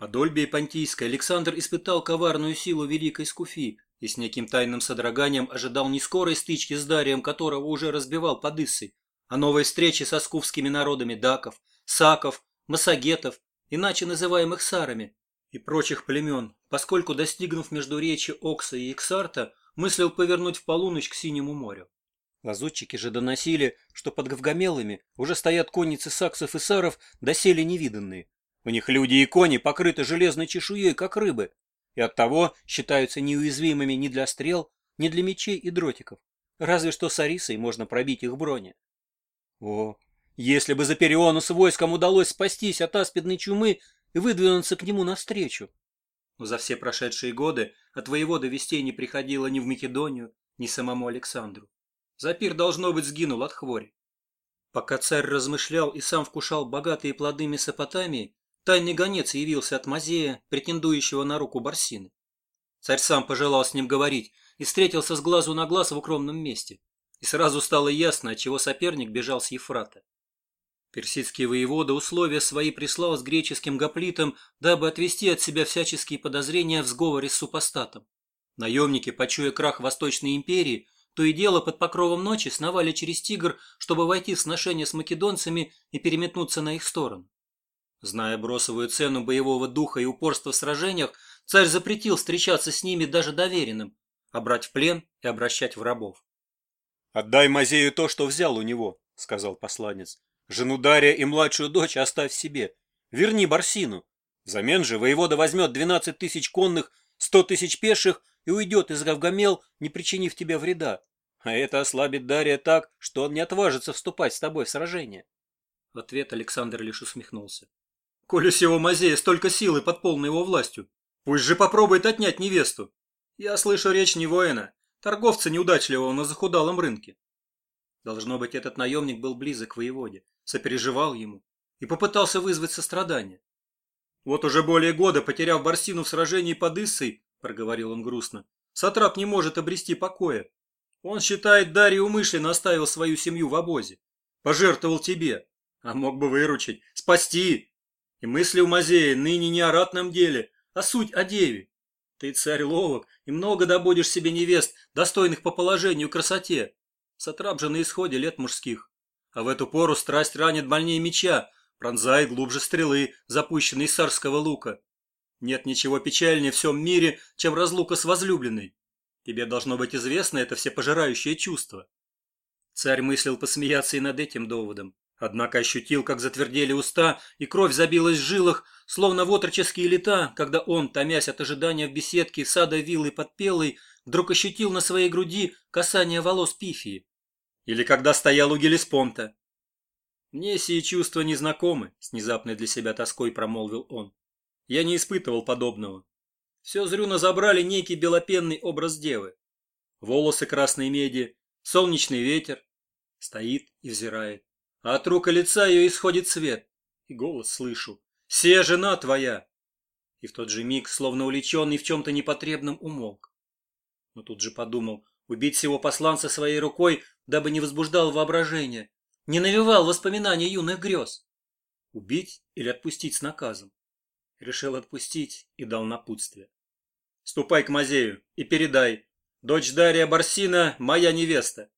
Подольбе и Понтийской Александр испытал коварную силу великой Скуфи и с неким тайным содроганием ожидал не скорой стычки с Дарием, которого уже разбивал под Иссой, а новой встречи со скуфскими народами даков, саков, массагетов, иначе называемых сарами, и прочих племен, поскольку, достигнув между речи Окса и Иксарта, мыслил повернуть в полуночь к Синему морю. Лазутчики же доносили, что под Гавгамелами уже стоят конницы саксов и саров, доселе невиданные, у них люди и кони покрыты железной чешуей, как рыбы, и оттого считаются неуязвимыми ни для стрел, ни для мечей и дротиков. Разве что с Арисой можно пробить их брони. О, если бы Запериону с войском удалось спастись от аспидной чумы и выдвинуться к нему навстречу. Но за все прошедшие годы от воевода вестей не приходило ни в Македонию, ни самому Александру. Запир, должно быть, сгинул от хвори. Пока царь размышлял и сам вкушал богатые плоды Месопотамии, Тайный гонец явился от Мазея, претендующего на руку Барсины. Царь сам пожелал с ним говорить и встретился с глазу на глаз в укромном месте. И сразу стало ясно, отчего соперник бежал с Ефрата. Персидский воевода условия свои прислал с греческим гоплитом, дабы отвести от себя всяческие подозрения в сговоре с супостатом. Наемники, почуя крах Восточной империи, то и дело под покровом ночи сновали через Тигр, чтобы войти в сношение с македонцами и переметнуться на их сторону. Зная бросовую цену боевого духа и упорства в сражениях, царь запретил встречаться с ними даже доверенным, а брать в плен и обращать в рабов. «Отдай Мазею то, что взял у него», — сказал посланец. «Жену Дария и младшую дочь оставь себе. Верни Барсину. Взамен же воевода возьмет 12 тысяч конных, сто тысяч пеших и уйдет из Гавгамел, не причинив тебе вреда. А это ослабит Дария так, что он не отважится вступать с тобой в сражение». В ответ Александр лишь усмехнулся. Коли всего Мазея столько силы под полной его властью, пусть же попробует отнять невесту. Я слышу речь не воина, торговца неудачливого на захудалом рынке. Должно быть, этот наемник был близок к воеводе, сопереживал ему и попытался вызвать сострадание. «Вот уже более года, потеряв Барсину в сражении под Иссой, — проговорил он грустно, — Сатрап не может обрести покоя. Он считает, Дарий умышленно оставил свою семью в обозе. Пожертвовал тебе, а мог бы выручить, спасти, и мысли у Мазея ныне не о ратном деле, а суть о деве. Ты царь ловок, и много добудешь себе невест, достойных по положению и красоте. Сатрап же на исходе лет мужских. А в эту пору страсть ранит больнее меча, пронзает глубже стрелы, запущенные из царского лука. Нет ничего печальнее в всем мире, чем разлука с возлюбленной. Тебе должно быть известно это всепожирающее чувство. Царь мыслил посмеяться и над этим доводом. Однако ощутил, как затвердели уста, и кровь забилась в жилах, словно в отроческие лета, когда он, томясь от ожидания в беседке сада виллы под пелой, вдруг ощутил на своей груди касание волос Пифии. Или когда стоял у Гелеспонта. «Мне сие чувства незнакомы», — с внезапной для себя тоской промолвил он. «Я не испытывал подобного. Все зрюно забрали некий белопенный образ девы. Волосы красной меди, солнечный ветер. Стоит и взирает от рук и лица ее исходит свет, и голос слышу. «Се жена твоя!» И в тот же миг, словно увлеченный в чем-то непотребном, умолк. Но тут же подумал, убить всего посланца своей рукой, дабы не возбуждал воображение, не навевал воспоминания юных грез. Убить или отпустить с наказом? Решил отпустить и дал напутствие. «Ступай к Мазею и передай, дочь Дария Барсина – моя невеста.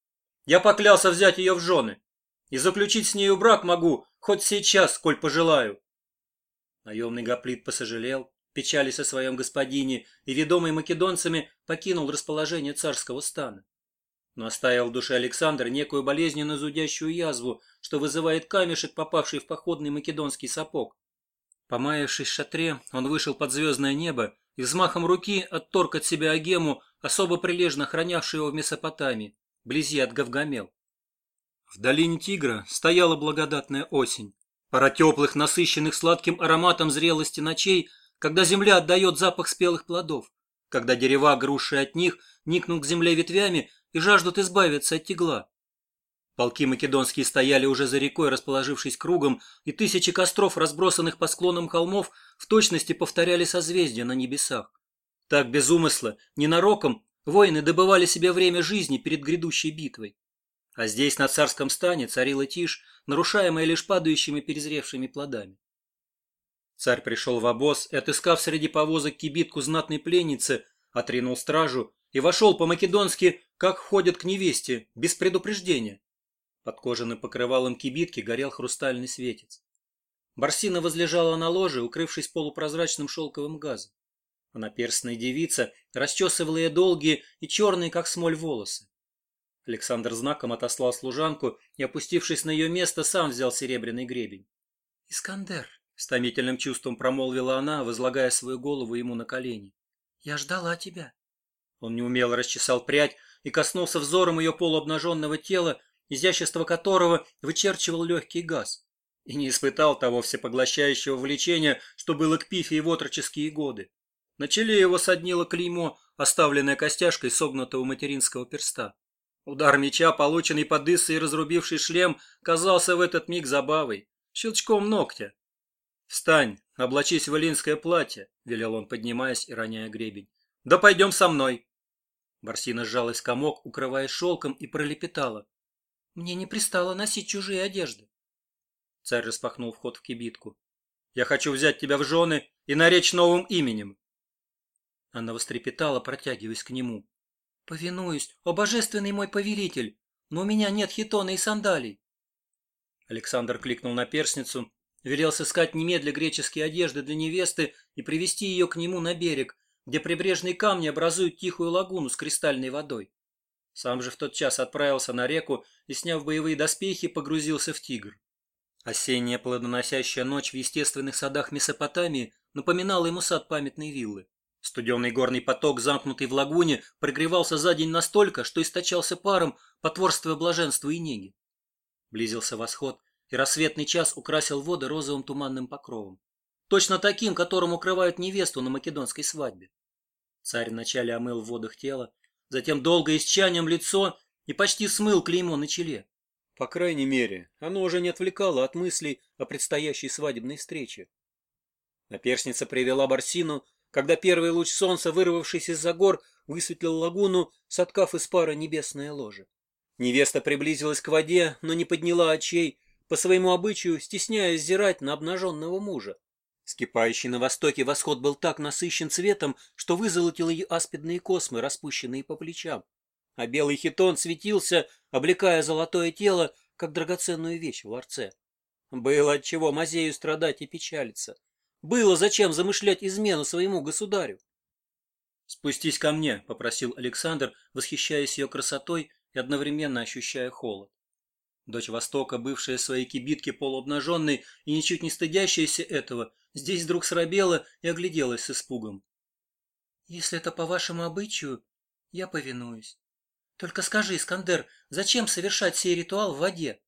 Я поклялся взять ее в жены, и заключить с нею брак могу, хоть сейчас, коль пожелаю. Наемный гоплит посожалел, печались о своем господине, и, ведомый македонцами, покинул расположение царского стана. Но оставил в душе Александра некую болезненно зудящую язву, что вызывает камешек, попавший в походный македонский сапог. Помаявшись в шатре, он вышел под звездное небо и взмахом руки отторг от себя Агему, особо прилежно хранявшую его в Месопотамии, близи от Гавгамел. В долине Тигра стояла благодатная осень. Пора теплых, насыщенных сладким ароматом зрелости ночей, когда земля отдает запах спелых плодов, когда дерева, груши от них, никнут к земле ветвями и жаждут избавиться от тегла. Полки македонские стояли уже за рекой, расположившись кругом, и тысячи костров, разбросанных по склонам холмов, в точности повторяли созвездия на небесах. Так без умысла, ненароком, воины добывали себе время жизни перед грядущей битвой. А здесь, на царском стане, царила тишь, нарушаемая лишь падающими перезревшими плодами. Царь пришел в обоз и, отыскав среди повозок кибитку знатной пленницы, отринул стражу и вошел по-македонски, как ходят к невесте, без предупреждения. Под кожаным покрывалом кибитки горел хрустальный светец. Барсина возлежала на ложе, укрывшись полупрозрачным шелковым газом. Она перстная девица расчесывала ей долгие и черные, как смоль, волосы. Александр знаком отослал служанку и, опустившись на ее место, сам взял серебряный гребень. «Искандер», — с томительным чувством промолвила она, возлагая свою голову ему на колени, — «я ждала тебя». Он неумело расчесал прядь и коснулся взором ее полуобнаженного тела, изящество которого вычерчивал легкий газ, и не испытал того всепоглощающего влечения, что было к пифе и в отроческие годы. На челе его соднило клеймо, оставленное костяшкой согнутого материнского перста. Удар меча, полученный под и разрубивший шлем, казался в этот миг забавой, щелчком ногтя. «Встань, облачись в элинское платье», — велел он, поднимаясь и роняя гребень. «Да пойдем со мной». Барсина сжалась в комок, укрывая шелком, и пролепетала. «Мне не пристало носить чужие одежды». Царь распахнул вход в кибитку. «Я хочу взять тебя в жены и наречь новым именем». Она вострепетала, протягиваясь к нему. «Повинуюсь, о божественный мой повелитель, но у меня нет хитона и сандалий». Александр кликнул на перстницу, велел сыскать немедля греческие одежды для невесты и привести ее к нему на берег, где прибрежные камни образуют тихую лагуну с кристальной водой. Сам же в тот час отправился на реку и, сняв боевые доспехи, погрузился в тигр. Осенняя плодоносящая ночь в естественных садах Месопотамии напоминала ему сад памятной виллы. Студенный горный поток, замкнутый в лагуне, прогревался за день настолько, что источался паром, потворствуя блаженству и неге. Близился восход, и рассветный час украсил воды розовым туманным покровом. Точно таким, которым укрывают невесту на македонской свадьбе. Царь вначале омыл в водах тело, затем долго исчанем лицо и почти смыл клеймо на челе. По крайней мере, оно уже не отвлекало от мыслей о предстоящей свадебной встрече. Наперсница привела Барсину когда первый луч солнца, вырвавшись из-за гор, высветлил лагуну, соткав из пара небесное ложе. Невеста приблизилась к воде, но не подняла очей, по своему обычаю стесняясь зирать на обнаженного мужа. Скипающий на востоке восход был так насыщен цветом, что вызолотил ее аспидные космы, распущенные по плечам. А белый хитон светился, облекая золотое тело, как драгоценную вещь в ларце. Было от чего Мазею страдать и печалиться. Было зачем замышлять измену своему государю. «Спустись ко мне», — попросил Александр, восхищаясь ее красотой и одновременно ощущая холод. Дочь Востока, бывшая в своей кибитке полуобнаженной и ничуть не стыдящаяся этого, здесь вдруг срабела и огляделась с испугом. «Если это по вашему обычаю, я повинуюсь. Только скажи, Искандер, зачем совершать сей ритуал в воде?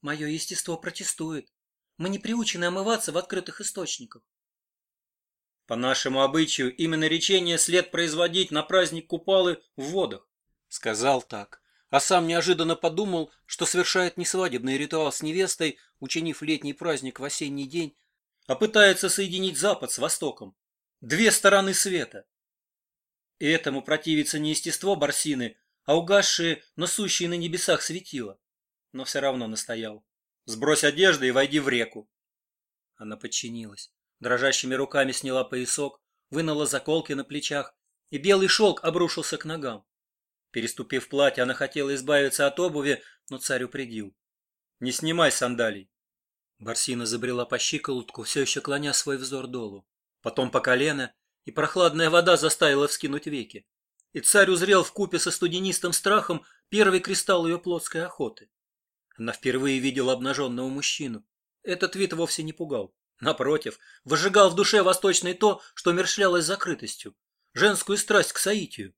Мое естество протестует. Мы не приучены омываться в открытых источниках. По нашему обычаю, именно речение след производить на праздник Купалы в водах. Сказал так, а сам неожиданно подумал, что совершает не свадебный ритуал с невестой, учинив летний праздник в осенний день, а пытается соединить Запад с Востоком. Две стороны света. И этому противится не естество Барсины, а угасшие, но сущие на небесах светила. Но все равно настоял. «Сбрось одежды и войди в реку». Она подчинилась. Дрожащими руками сняла поясок, вынула заколки на плечах, и белый шелк обрушился к ногам. Переступив платье, она хотела избавиться от обуви, но царь упредил. «Не снимай сандалий!» Барсина забрела по щиколотку, все еще клоня свой взор долу. Потом по колено, и прохладная вода заставила вскинуть веки. И царь узрел в купе со студенистым страхом первый кристалл ее плотской охоты. Она впервые видела обнаженного мужчину. Этот вид вовсе не пугал. Напротив, выжигал в душе восточной то, что мершлялось закрытостью, женскую страсть к соитию.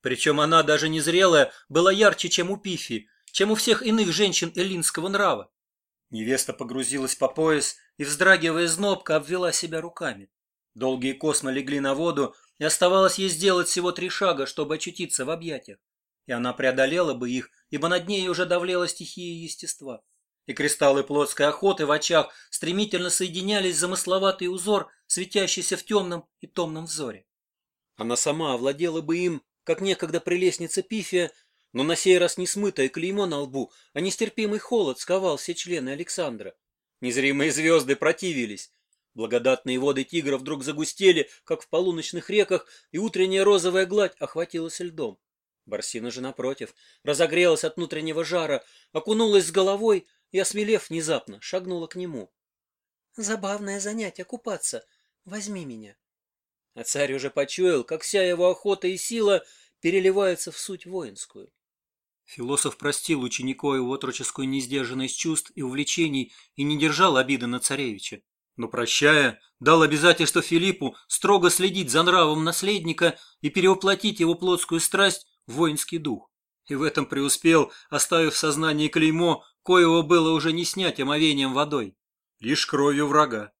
Причем она, даже незрелая, была ярче, чем у Пифи, чем у всех иных женщин эллинского нрава. Невеста погрузилась по пояс и, вздрагивая знобка, обвела себя руками. Долгие космы легли на воду, и оставалось ей сделать всего три шага, чтобы очутиться в объятиях. И она преодолела бы их, ибо над ней уже давлела стихия естества и кристаллы плотской охоты в очах стремительно соединялись в замысловатый узор, светящийся в темном и томном взоре. Она сама овладела бы им, как некогда прелестница Пифия, но на сей раз не смытое клеймо на лбу, а нестерпимый холод сковал все члены Александра. Незримые звезды противились. Благодатные воды тигра вдруг загустели, как в полуночных реках, и утренняя розовая гладь охватилась льдом. Барсина же, напротив, разогрелась от внутреннего жара, окунулась с головой и, осмелев внезапно, шагнула к нему. «Забавное занятие купаться. Возьми меня». А царь уже почуял, как вся его охота и сила переливаются в суть воинскую. Философ простил ученику его отроческую несдержанность чувств и увлечений и не держал обиды на царевича. Но, прощая, дал обязательство Филиппу строго следить за нравом наследника и перевоплотить его плотскую страсть в воинский дух и в этом преуспел, оставив в сознании клеймо, коего было уже не снять омовением водой. Лишь кровью врага.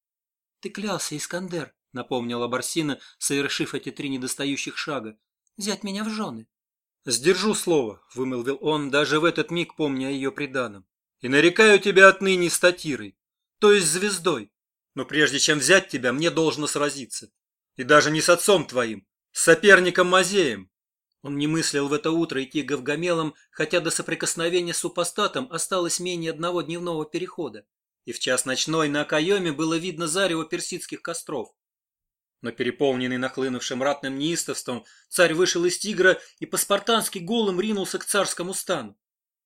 — Ты клялся, Искандер, — напомнила Барсина, совершив эти три недостающих шага, — взять меня в жены. — Сдержу слово, — вымолвил он, даже в этот миг помня ее преданном, — и нарекаю тебя отныне статирой, то есть звездой. Но прежде чем взять тебя, мне должно сразиться. И даже не с отцом твоим, с соперником Мазеем. Он не мыслил в это утро идти говгомелом, хотя до соприкосновения с супостатом осталось менее одного дневного перехода. И в час ночной на Акайоме было видно зарево персидских костров. Но переполненный нахлынувшим ратным неистовством, царь вышел из тигра и по-спартански голым ринулся к царскому стану.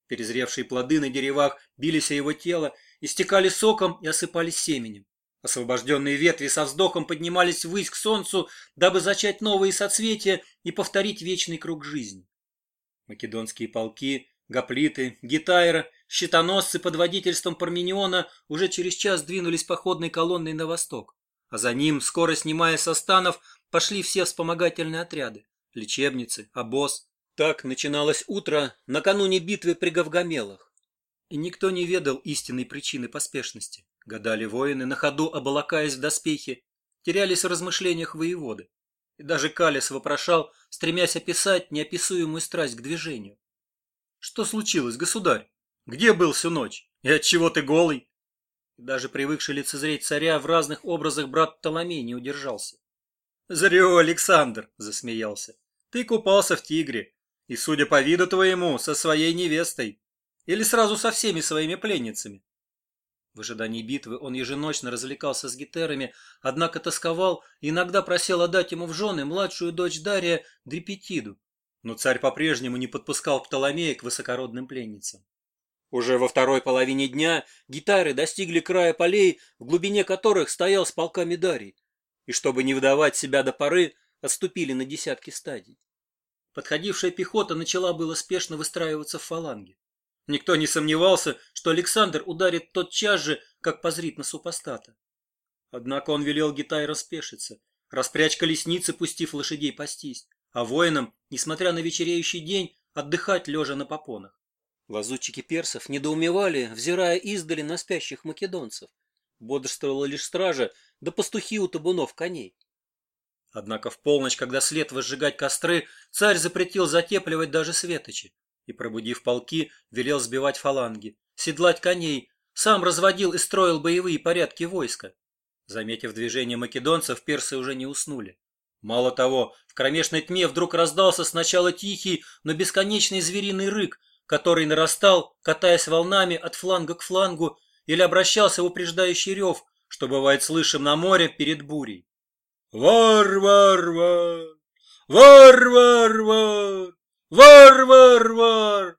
Перезревшие плоды на деревах бились о его тело, истекали соком и осыпались семенем. Освобожденные ветви со вздохом поднимались ввысь к солнцу, дабы зачать новые соцветия и повторить вечный круг жизни. Македонские полки, гоплиты, гитайра, щитоносцы под водительством Пармениона уже через час двинулись походной колонной на восток, а за ним, скоро снимая со станов, пошли все вспомогательные отряды – лечебницы, обоз. Так начиналось утро накануне битвы при Гавгамелах. И никто не ведал истинной причины поспешности. Гадали воины, на ходу оболакаясь в доспехи, терялись в размышлениях воеводы. И даже Калес вопрошал, стремясь описать неописуемую страсть к движению. «Что случилось, государь? Где был всю ночь? И отчего ты голый?» и Даже привыкший лицезреть царя в разных образах брат Толомей не удержался. «Зрё, Александр!» — засмеялся. «Ты купался в тигре, и, судя по виду твоему, со своей невестой. Или сразу со всеми своими пленницами. В ожидании битвы он еженочно развлекался с гитерами, однако тосковал и иногда просил отдать ему в жены младшую дочь Дария Дрепетиду. Но царь по-прежнему не подпускал Птоломея к высокородным пленницам. Уже во второй половине дня гитары достигли края полей, в глубине которых стоял с полками Дарий, и чтобы не выдавать себя до поры, отступили на десятки стадий. Подходившая пехота начала было спешно выстраиваться в фаланги. Никто не сомневался, что Александр ударит тотчас же, как позрит на супостата. Однако он велел Гитай распешиться, распрячь колесницы, пустив лошадей пастись, а воинам, несмотря на вечереющий день, отдыхать лежа на попонах. Лазутчики персов недоумевали, взирая издали на спящих македонцев. Бодрствовала лишь стража, да пастухи у табунов коней. Однако в полночь, когда след возжигать костры, царь запретил затепливать даже светочи и, пробудив полки, велел сбивать фаланги, седлать коней, сам разводил и строил боевые порядки войска. Заметив движение македонцев, персы уже не уснули. Мало того, в кромешной тьме вдруг раздался сначала тихий, но бесконечный звериный рык, который нарастал, катаясь волнами от фланга к флангу, или обращался в упреждающий рев, что бывает слышим на море перед бурей. «Вар-вар-вар! Вар-вар-вар!» Вар, вар, вар!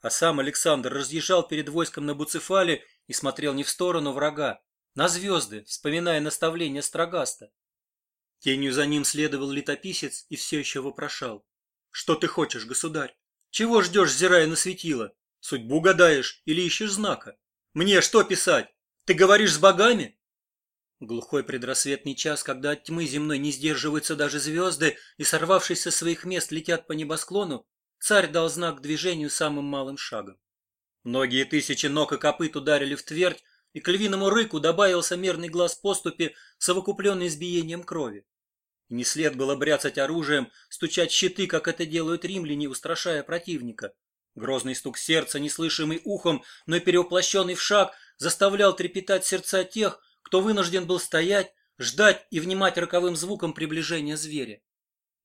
А сам Александр разъезжал перед войском на Буцефале и смотрел не в сторону врага, на звезды, вспоминая наставления Строгаста. Тенью за ним следовал летописец и все еще вопрошал. «Что ты хочешь, государь? Чего ждешь, зирая на светило? Судьбу гадаешь или ищешь знака? Мне что писать? Ты говоришь с богами?» Глухой предрассветный час, когда от тьмы земной не сдерживаются даже звезды и, сорвавшись со своих мест, летят по небосклону, царь дал знак движению самым малым шагом. Многие тысячи ног и копыт ударили в твердь, и к львиному рыку добавился мерный глаз поступи, совокупленный избиением крови. И не след было бряцать оружием, стучать щиты, как это делают римляне, устрашая противника. Грозный стук сердца, неслышимый ухом, но и перевоплощенный в шаг, заставлял трепетать сердца тех, кто вынужден был стоять, ждать и внимать роковым звуком приближения зверя.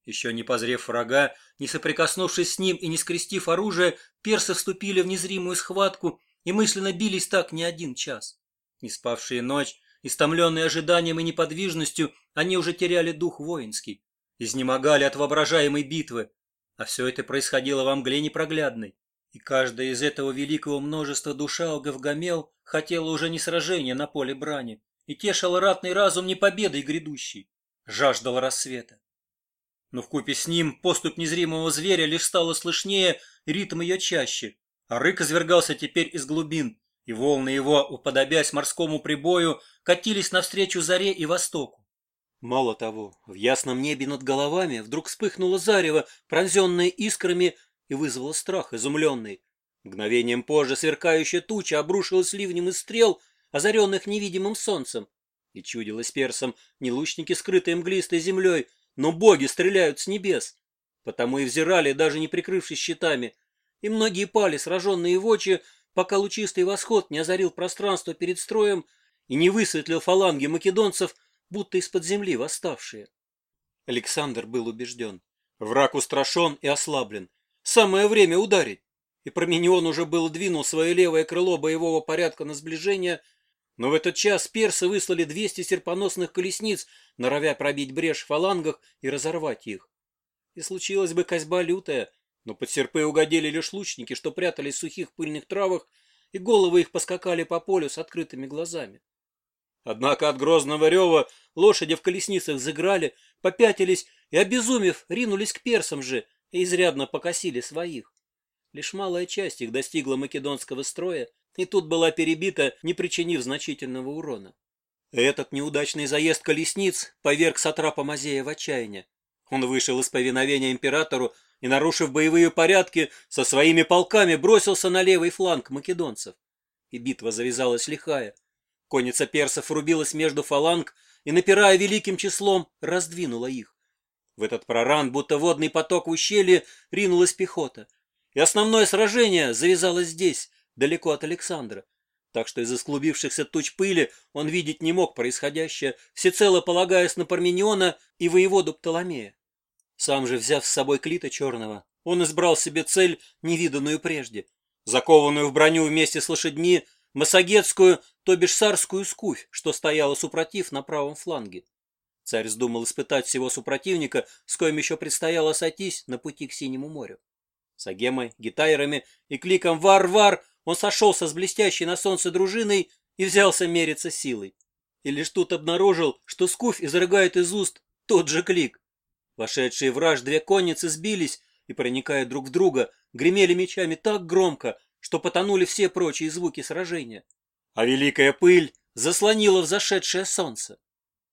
Еще не позрев врага, не соприкоснувшись с ним и не скрестив оружие, персы вступили в незримую схватку и мысленно бились так не один час. Не спавшие ночь, истомленные ожиданием и неподвижностью, они уже теряли дух воинский, изнемогали от воображаемой битвы. А все это происходило во мгле непроглядной. И каждая из этого великого множества душа Гавгамел хотела уже не сражения на поле брани, и тешил ратный разум не победой грядущей, жаждал рассвета. Но вкупе с ним поступ незримого зверя лишь стало слышнее, ритм ее чаще, а рык извергался теперь из глубин, и волны его, уподобясь морскому прибою, катились навстречу заре и востоку. Мало того, в ясном небе над головами вдруг вспыхнуло зарево, пронзенное искрами, и вызвало страх изумленный. Мгновением позже сверкающая туча обрушилась ливнем из стрел — озаренных невидимым солнцем. И чудилось персам не лучники, скрытые мглистой землей, но боги стреляют с небес. Потому и взирали, даже не прикрывшись щитами. И многие пали, сраженные в очи, пока лучистый восход не озарил пространство перед строем и не высветлил фаланги македонцев, будто из-под земли восставшие. Александр был убежден. Враг устрашен и ослаблен. Самое время ударить. И Променион уже был двинул свое левое крыло боевого порядка на сближение – но в этот час персы выслали 200 серпоносных колесниц, норовя пробить брешь в фалангах и разорвать их. И случилась бы козьба лютая, но под серпы угодили лишь лучники, что прятались в сухих пыльных травах, и головы их поскакали по полю с открытыми глазами. Однако от грозного рева лошади в колесницах заграли, попятились и, обезумев, ринулись к персам же и изрядно покосили своих. Лишь малая часть их достигла македонского строя, и тут была перебита, не причинив значительного урона. Этот неудачный заезд колесниц поверг сатрапа Мазея в отчаяние. Он вышел из повиновения императору и, нарушив боевые порядки, со своими полками бросился на левый фланг македонцев. И битва завязалась лихая. Конница персов рубилась между фаланг и, напирая великим числом, раздвинула их. В этот проран, будто водный поток в ущелье, ринулась пехота. И основное сражение завязалось здесь, далеко от Александра, так что из-за склубившихся туч пыли он видеть не мог происходящее, всецело полагаясь на Пармениона и воеводу Птоломея. Сам же, взяв с собой Клита Черного, он избрал себе цель, невиданную прежде, закованную в броню вместе с лошадьми, массагетскую, то бишь сарскую скуфь, что стояла супротив на правом фланге. Царь вздумал испытать всего супротивника, с коим еще предстояло сойтись на пути к Синему морю. С Агемой, Гитайрами и кликом «Вар-вар!» Он сошелся с блестящей на солнце дружиной и взялся мериться силой. И лишь тут обнаружил, что скуф изрыгает из уст тот же клик. Вошедшие в две конницы сбились и, проникая друг в друга, гремели мечами так громко, что потонули все прочие звуки сражения. А великая пыль заслонила взошедшее солнце.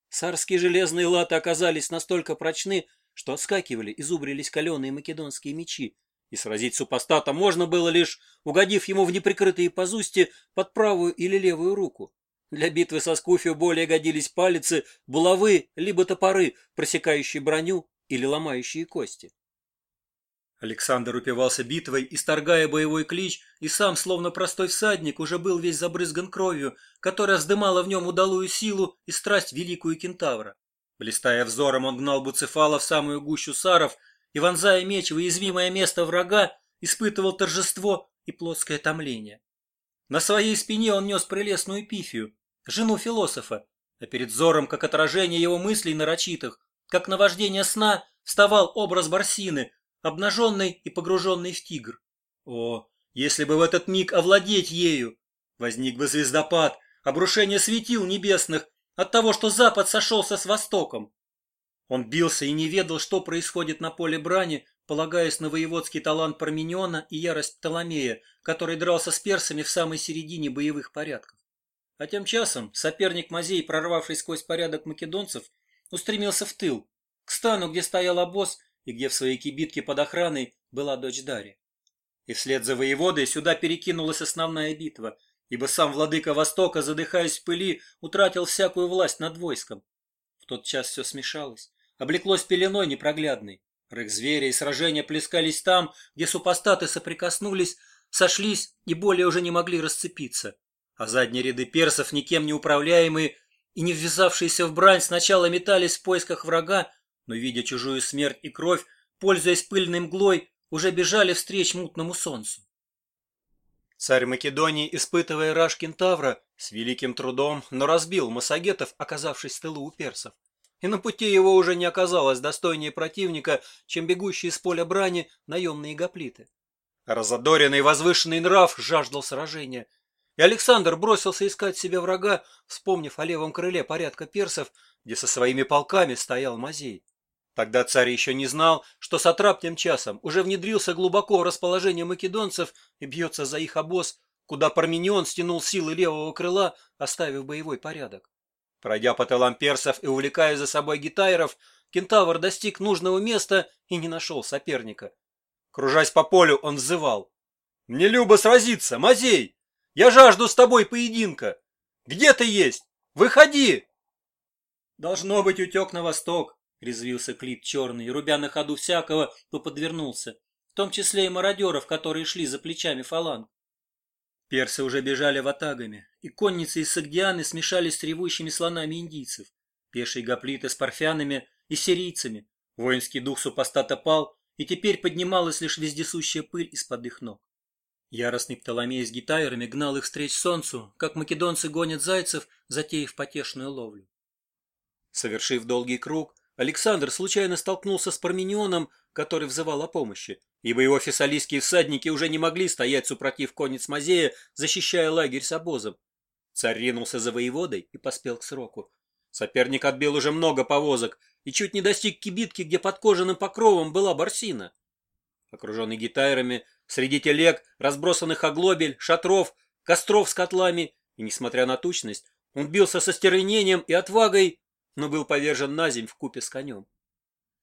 Царские железные латы оказались настолько прочны, что отскакивали и зубрились каленые македонские мечи, и сразить супостата можно было лишь, угодив ему в неприкрытые пазусти под правую или левую руку. Для битвы со скуфью более годились палицы, булавы, либо топоры, просекающие броню или ломающие кости. Александр упивался битвой, исторгая боевой клич, и сам, словно простой всадник, уже был весь забрызган кровью, которая вздымала в нем удалую силу и страсть великую кентавра. Блистая взором, он гнал Буцефала в самую гущу саров, и, вонзая меч в уязвимое место врага, испытывал торжество и плоское томление. На своей спине он нес прелестную пифию, жену философа, а перед взором, как отражение его мыслей нарочитых, как наваждение сна, вставал образ Барсины, обнаженный и погруженный в тигр. О, если бы в этот миг овладеть ею! Возник бы звездопад, обрушение светил небесных от того, что запад сошелся с востоком. Он бился и не ведал, что происходит на поле брани, полагаясь на воеводский талант Пармениона и ярость Птоломея, который дрался с персами в самой середине боевых порядков. А тем часом соперник Мазей, прорвавшись сквозь порядок македонцев, устремился в тыл, к стану, где стоял обоз и где в своей кибитке под охраной была дочь Дарья. И вслед за воеводой сюда перекинулась основная битва, ибо сам владыка Востока, задыхаясь в пыли, утратил всякую власть над войском. В тот час все смешалось облеклось пеленой непроглядной. Рык зверя и сражения плескались там, где супостаты соприкоснулись, сошлись и более уже не могли расцепиться. А задние ряды персов, никем не управляемые и не ввязавшиеся в брань, сначала метались в поисках врага, но, видя чужую смерть и кровь, пользуясь пыльной мглой, уже бежали встреч мутному солнцу. Царь Македонии, испытывая раж кентавра, с великим трудом, но разбил массагетов, оказавшись в тылу у персов и на пути его уже не оказалось достойнее противника, чем бегущие с поля брани наемные гоплиты. Разодоренный возвышенный нрав жаждал сражения, и Александр бросился искать себе врага, вспомнив о левом крыле порядка персов, где со своими полками стоял Мазей. Тогда царь еще не знал, что с отрапним часом уже внедрился глубоко в расположение македонцев и бьется за их обоз, куда Парменион стянул силы левого крыла, оставив боевой порядок. Пройдя по талам персов и увлекая за собой гитайров, кентавр достиг нужного места и не нашел соперника. Кружась по полю, он взывал. «Мне любо сразиться, Мазей! Я жажду с тобой поединка! Где ты есть? Выходи!» «Должно быть, утек на восток!» — резвился клип Черный, рубя на ходу всякого, кто подвернулся, в том числе и мародеров, которые шли за плечами фаланг. Персы уже бежали ватагами, и конницы из Сагдианы смешались с ревущими слонами индийцев, пешие гоплиты с парфянами и сирийцами. Воинский дух супостата пал, и теперь поднималась лишь вездесущая пыль из-под их ног. Яростный Птоломей с гитайрами гнал их встреч солнцу, как македонцы гонят зайцев, затеяв потешную ловлю. Совершив долгий круг, Александр случайно столкнулся с Парменионом, который взывал о помощи, ибо его фессалийские всадники уже не могли стоять супротив конец Мазея, защищая лагерь с обозом. Царь ринулся за воеводой и поспел к сроку. Соперник отбил уже много повозок и чуть не достиг кибитки, где под кожаным покровом была барсина. Окруженный гитайрами, среди телег, разбросанных оглобель, шатров, костров с котлами, и, несмотря на тучность, он бился со стервенением и отвагой, но был повержен на земь в купе с конем.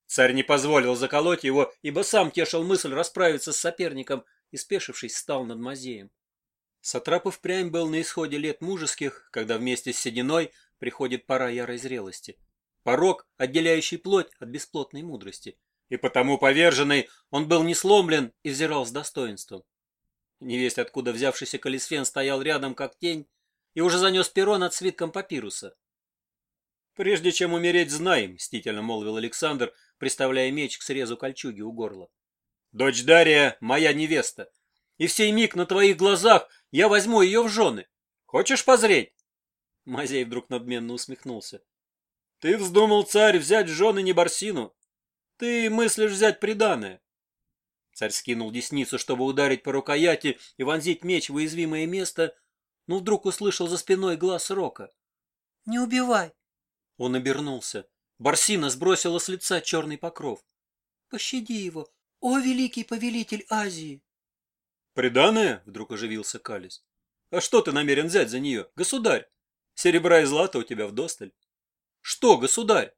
Царь не позволил заколоть его, ибо сам тешил мысль расправиться с соперником и, спешившись, стал над мазеем. Сатрап и впрямь был на исходе лет мужеских, когда вместе с сединой приходит пора ярой зрелости. Порог, отделяющий плоть от бесплотной мудрости. И потому поверженный он был не сломлен и взирал с достоинством. Невесть, откуда взявшийся колесфен, стоял рядом, как тень, и уже занес перо над свитком папируса. «Прежде чем умереть, знаем», — мстительно молвил Александр, приставляя меч к срезу кольчуги у горла. «Дочь Дария — моя невеста, и в сей миг на твоих глазах я возьму ее в жены. Хочешь позреть?» Мазей вдруг надменно усмехнулся. «Ты вздумал, царь, взять в жены не Барсину? Ты мыслишь взять приданое?» Царь скинул десницу, чтобы ударить по рукояти и вонзить меч в уязвимое место, но вдруг услышал за спиной глаз Рока. «Не убивай!» Он обернулся. Барсина сбросила с лица черный покров. «Пощади его, о великий повелитель Азии!» «Преданное?» — вдруг оживился Калис. «А что ты намерен взять за нее, государь? Серебра и злата у тебя в досталь? «Что, государь?»